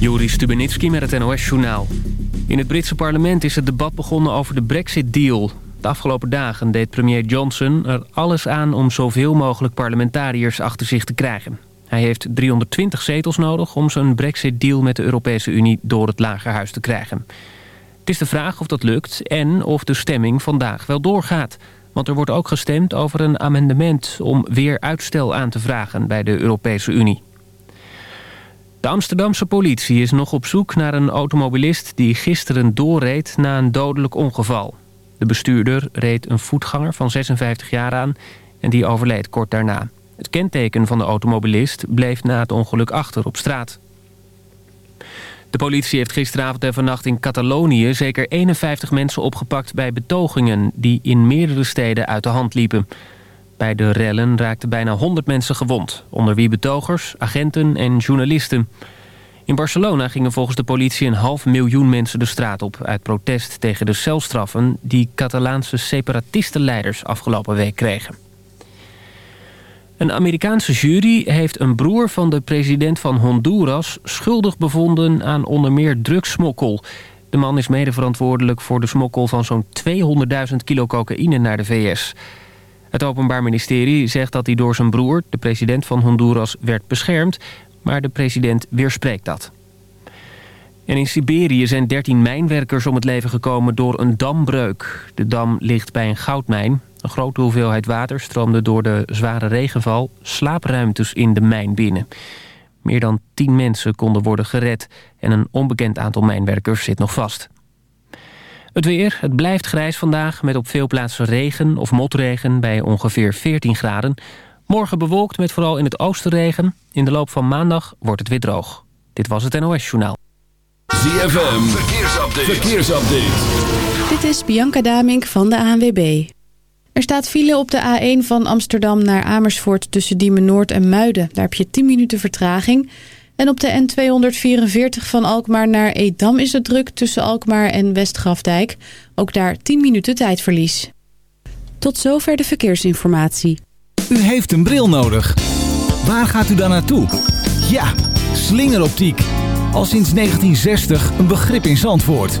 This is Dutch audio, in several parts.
Juri Stubenitski met het NOS-journaal. In het Britse parlement is het debat begonnen over de Brexit-deal. De afgelopen dagen deed premier Johnson er alles aan om zoveel mogelijk parlementariërs achter zich te krijgen. Hij heeft 320 zetels nodig om zijn Brexit-deal met de Europese Unie door het lagerhuis te krijgen. Het is de vraag of dat lukt en of de stemming vandaag wel doorgaat. Want er wordt ook gestemd over een amendement om weer uitstel aan te vragen bij de Europese Unie. De Amsterdamse politie is nog op zoek naar een automobilist die gisteren doorreed na een dodelijk ongeval. De bestuurder reed een voetganger van 56 jaar aan en die overleed kort daarna. Het kenteken van de automobilist bleef na het ongeluk achter op straat. De politie heeft gisteravond en vannacht in Catalonië zeker 51 mensen opgepakt bij betogingen die in meerdere steden uit de hand liepen. Bij de rellen raakten bijna 100 mensen gewond, onder wie betogers, agenten en journalisten. In Barcelona gingen volgens de politie een half miljoen mensen de straat op... uit protest tegen de celstraffen die Catalaanse separatistenleiders afgelopen week kregen. Een Amerikaanse jury heeft een broer van de president van Honduras... schuldig bevonden aan onder meer drugssmokkel. De man is mede verantwoordelijk voor de smokkel van zo'n 200.000 kilo cocaïne naar de VS... Het Openbaar Ministerie zegt dat hij door zijn broer, de president van Honduras, werd beschermd. Maar de president weerspreekt dat. In Siberië zijn 13 mijnwerkers om het leven gekomen door een dambreuk. De dam ligt bij een goudmijn. Een grote hoeveelheid water stroomde door de zware regenval slaapruimtes in de mijn binnen. Meer dan 10 mensen konden worden gered en een onbekend aantal mijnwerkers zit nog vast. Het weer, het blijft grijs vandaag met op veel plaatsen regen of motregen bij ongeveer 14 graden. Morgen bewolkt met vooral in het oosten regen. In de loop van maandag wordt het weer droog. Dit was het NOS Journaal. ZFM, verkeersupdate. verkeersupdate. Dit is Bianca Damink van de ANWB. Er staat file op de A1 van Amsterdam naar Amersfoort tussen Diemen Noord en Muiden. Daar heb je 10 minuten vertraging... En op de N244 van Alkmaar naar Edam is het druk tussen Alkmaar en Westgrafdijk. Ook daar 10 minuten tijdverlies. Tot zover de verkeersinformatie. U heeft een bril nodig. Waar gaat u dan naartoe? Ja, slingeroptiek. Al sinds 1960 een begrip in Zandvoort.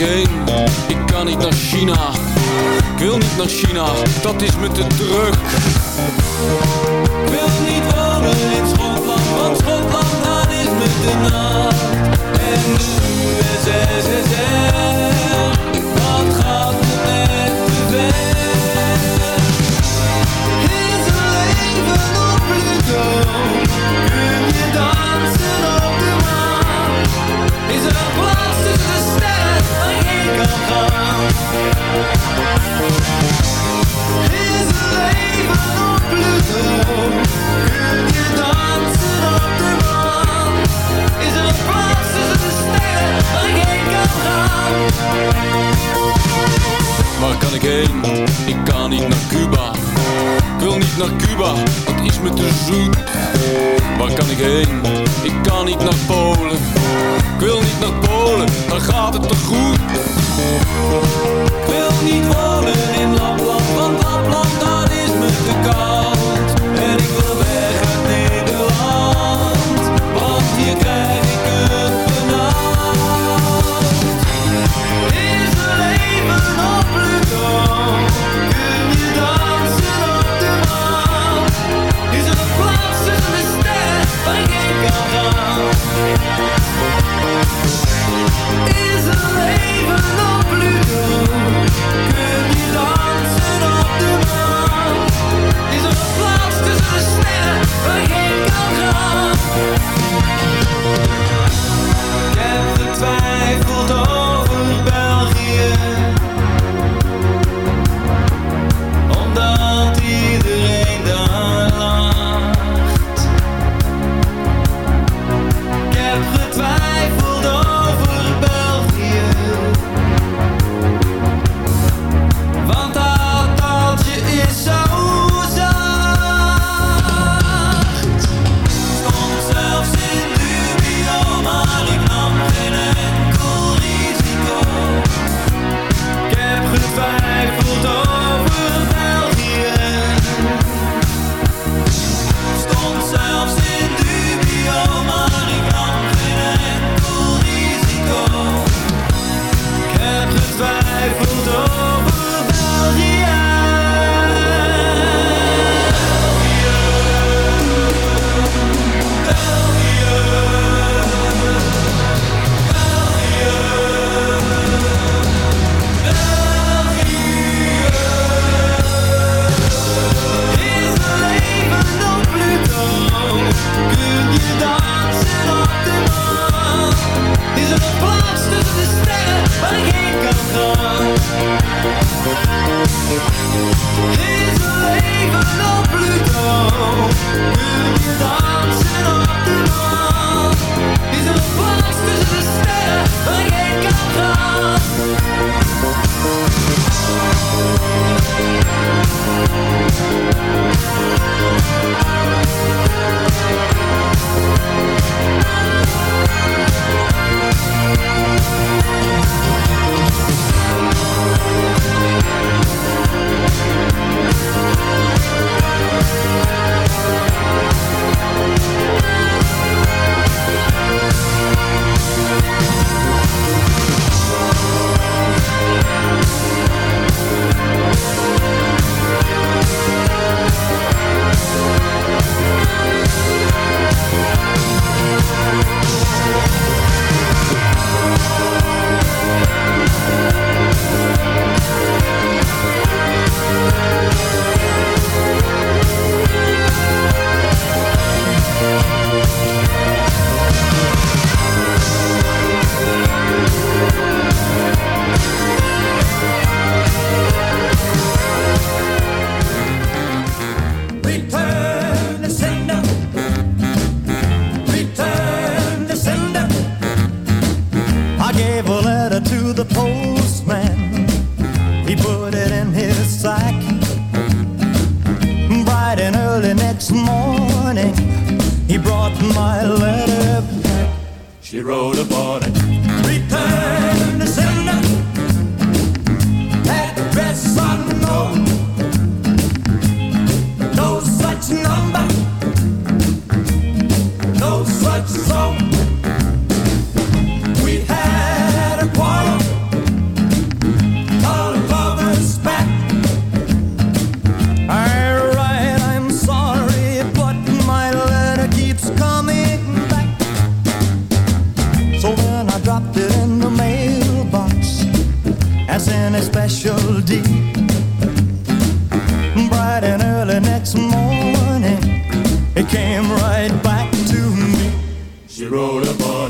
ik? Ik kan niet naar China. Ik wil niet naar China, dat is me te druk. Ik wil niet wonen in Schotland, want Schotland, dat is me te nacht. En de USSR. Waar kan ik heen? Ik kan niet naar Cuba. Ik wil niet naar Cuba, Dat is me te zoet. Waar kan ik heen? Ik kan niet naar Polen. Ik wil niet naar Polen, dan gaat het te goed. Ik wil niet wonen morning, it came right back to me. She rolled a boy.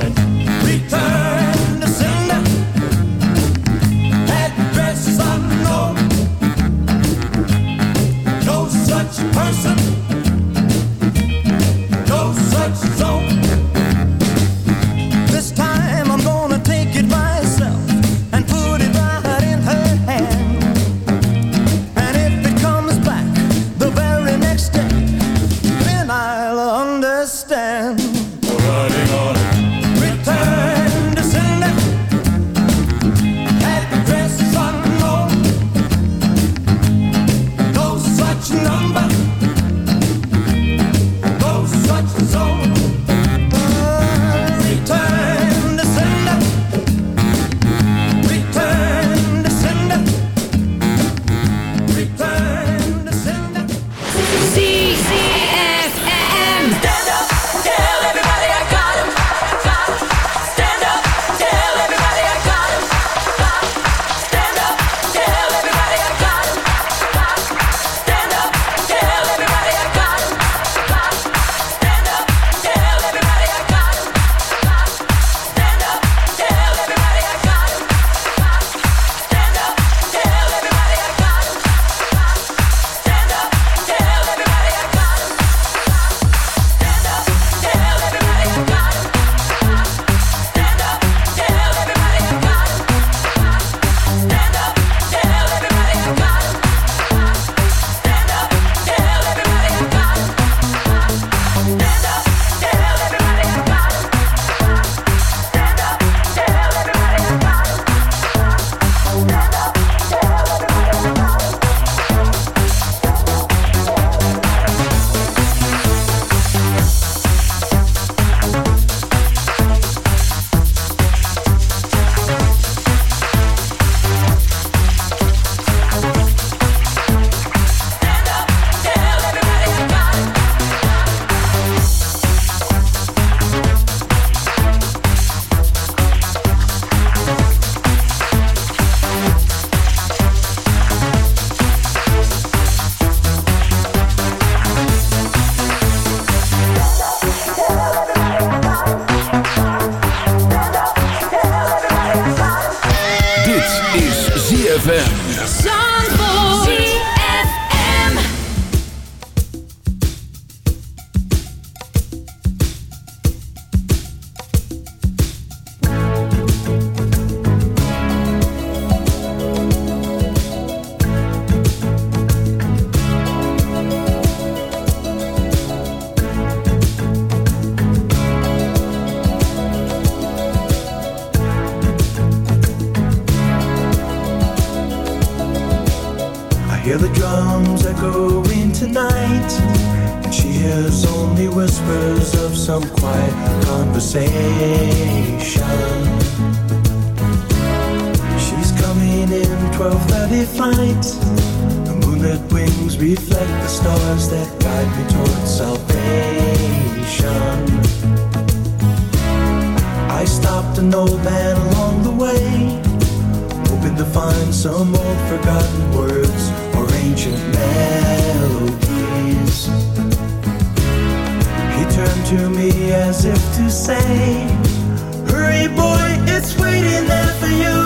as if to say, Hurry, boy, it's waiting there for you.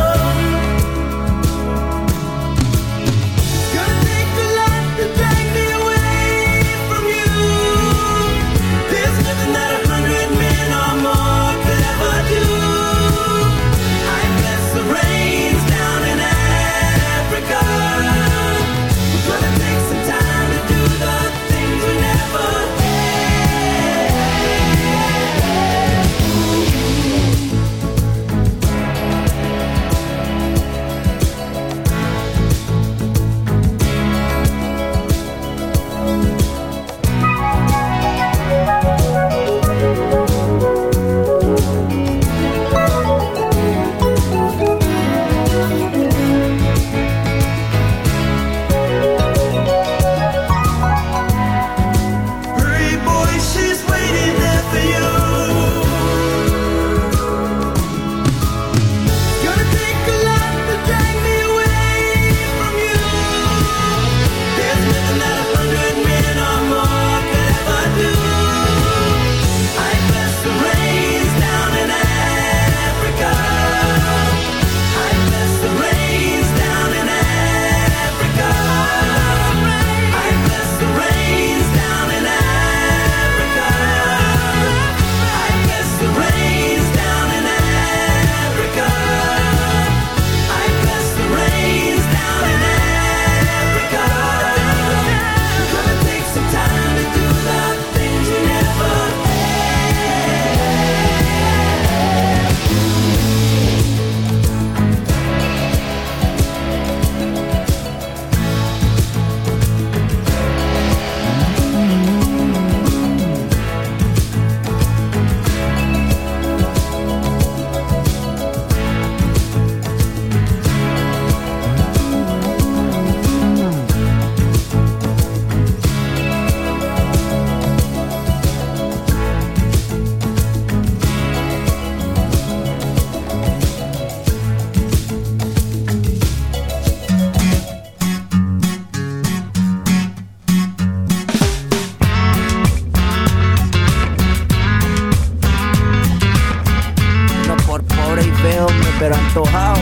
Pero antojado.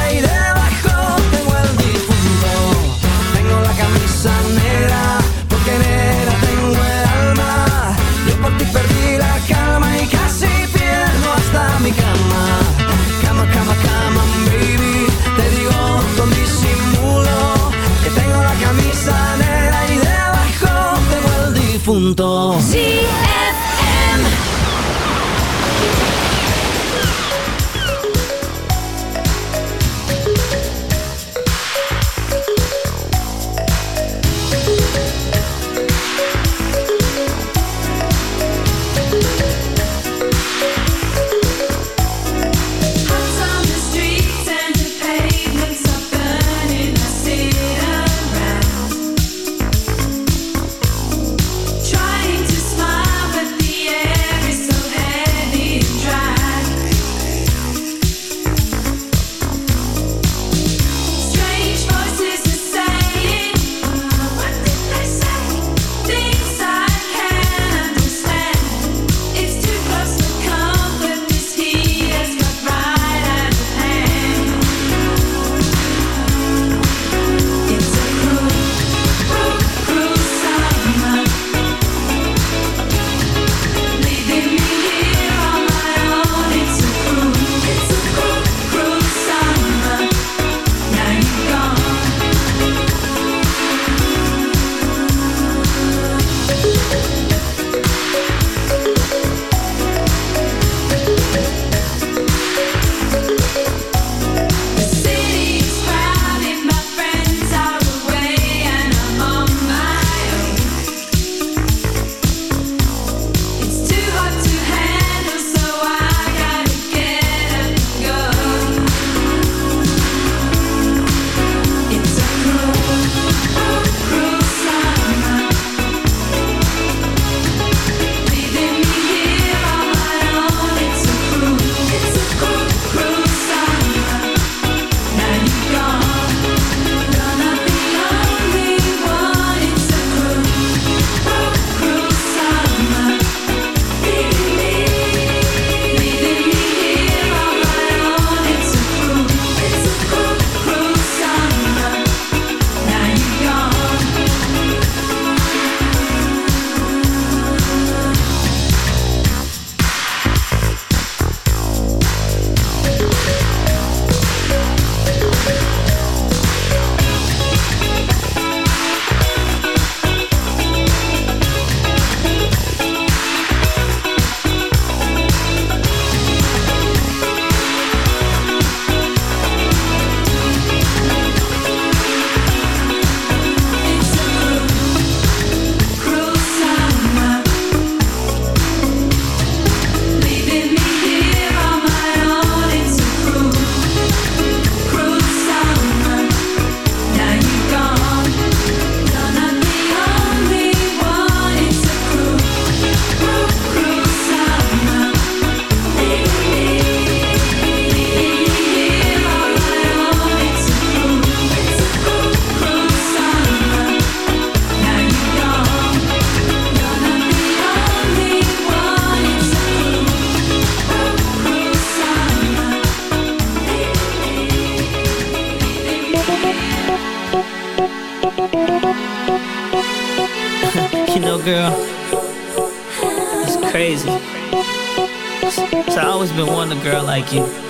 you.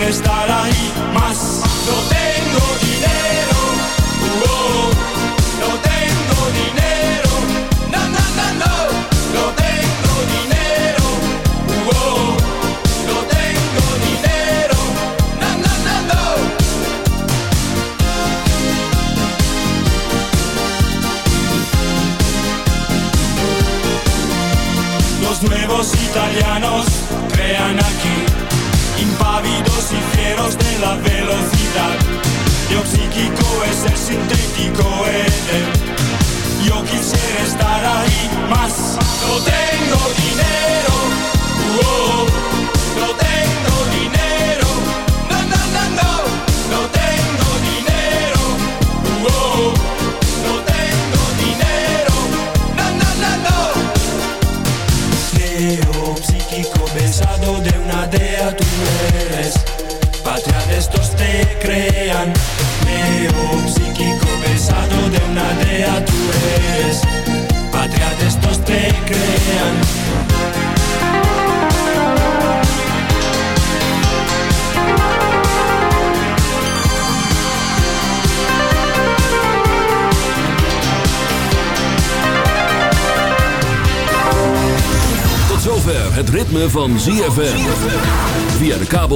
Quisiera estar ahí